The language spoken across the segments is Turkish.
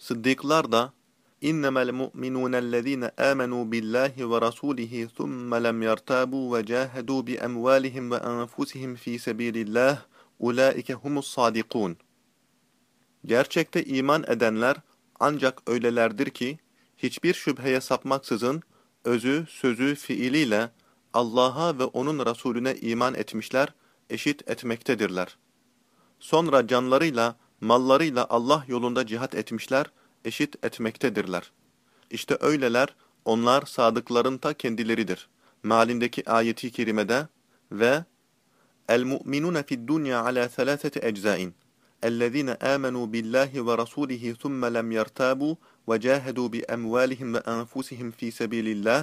Sıddıklar da اِنَّمَا الْمُؤْمِنُونَ الَّذ۪ينَ آمَنُوا بِاللّٰهِ وَرَسُولِهِ ثُمَّ لَمْ يَرْتَابُوا وَجَاهَدُوا بِأَمْوَالِهِمْ وَأَنْفُسِهِمْ ف۪ي سَب۪يلِ اللّٰهِ اُولَٰئِكَ هُمُ الصَّادِقُونَ Gerçekte iman edenler ancak öylelerdir ki, hiçbir şüpheye sapmaksızın, özü, sözü, fiiliyle Allah'a ve O'nun Resulüne iman etmişler, eşit etmektedirler. Sonra canlarıyla, mallarıyla Allah yolunda cihat etmişler, eşit etmektedirler. İşte öyleler, onlar sadıkların ta kendileridir. Mealindeki ayeti kerimede ve El-mu'minune fid-dunya ala thalatati eczain. اَلَّذ۪ينَ آمَنُوا بِاللّٰهِ وَرَسُولِهِ ثُمَّ لَمْ يَرْتَابُوا وَجَاهَدُوا بِأَمْوَالِهِمْ وَأَنْفُسِهِمْ ف۪ي سَب۪يلِ اللّٰهِ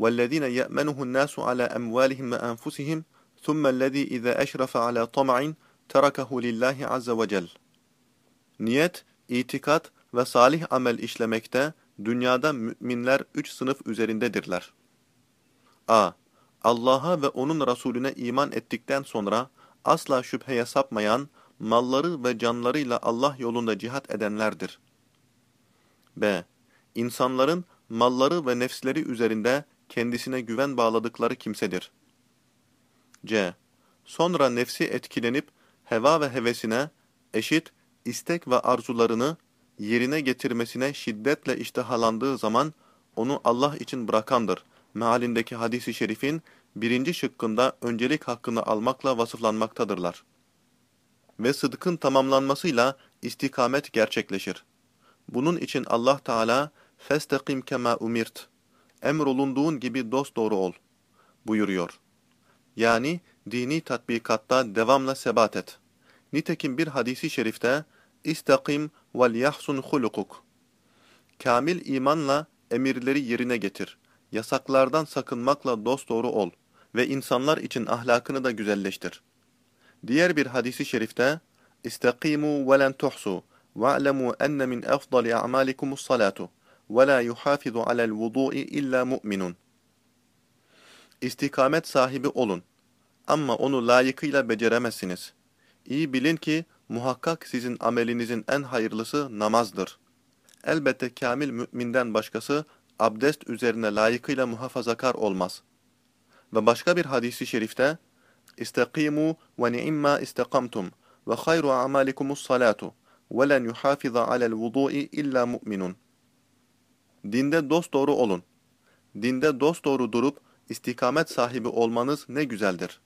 وَالَّذ۪ينَ يَأْمَنُهُ النَّاسُ عَلَى أَمْوَالِهِمْ وَأَنْفُسِهِمْ ثُمَّ الَّذ۪ي إِذَا أَشْرَفَ عَلَى طَمَعٍ تَرَكَهُ لِلّٰهِ عَزَّ وَجَلَّ Niyet, itikat ve salih amel işlemekte dünyada müminler üç sınıf üzerindedirler. a. Allah'a ve O'nun Resulüne iman ettikten sonra asla şüpheye sapmayan, malları ve canlarıyla Allah yolunda cihat edenlerdir. b. İnsanların malları ve nefsleri üzerinde kendisine güven bağladıkları kimsedir. c. Sonra nefsi etkilenip heva ve hevesine eşit istek ve arzularını yerine getirmesine şiddetle iştihalandığı zaman onu Allah için bırakandır. Mealindeki hadisi şerifin birinci şıkkında öncelik hakkını almakla vasıflanmaktadırlar. Ve sıdkın tamamlanmasıyla istikamet gerçekleşir. Bunun için Allah Teala "Festeqim kema umirt" emrolunduğun gibi dost doğru ol buyuruyor. Yani dini tatbikatta devamla sebat et. Nitekim bir hadisi şerifte İstakim vel yahsun hulukuk. Kamil imanla emirleri yerine getir. Yasaklardan sakınmakla dosdoğru ol ve insanlar için ahlakını da güzelleştir. Diğer bir hadisi şerifte İstakimu ve len tuhsu ve'lemu enne min efdali a'malikumus salatu ve la yuhafizu alel vudu'i illa mu'minun. İstikamet sahibi olun. Ama onu layıkıyla beceremezsiniz. İyi bilin ki muhakkak sizin amelinizin en hayırlısı namazdır. Elbette kamil müminden başkası abdest üzerine layıkıyla muhafazakar olmaz. Ve başka bir hadisi şerifte İstakimu ve ni'imma istakamtum ve hayru a'malikumus salatu ve len yuhafiza alel vudu'i illa mu'minun. Dinde dosdoğru olun. Dinde dosdoğru durup istikamet sahibi olmanız ne güzeldir.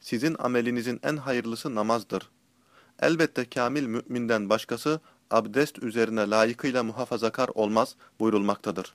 Sizin amelinizin en hayırlısı namazdır. Elbette kamil müminden başkası abdest üzerine layıkıyla muhafazakar olmaz buyurulmaktadır.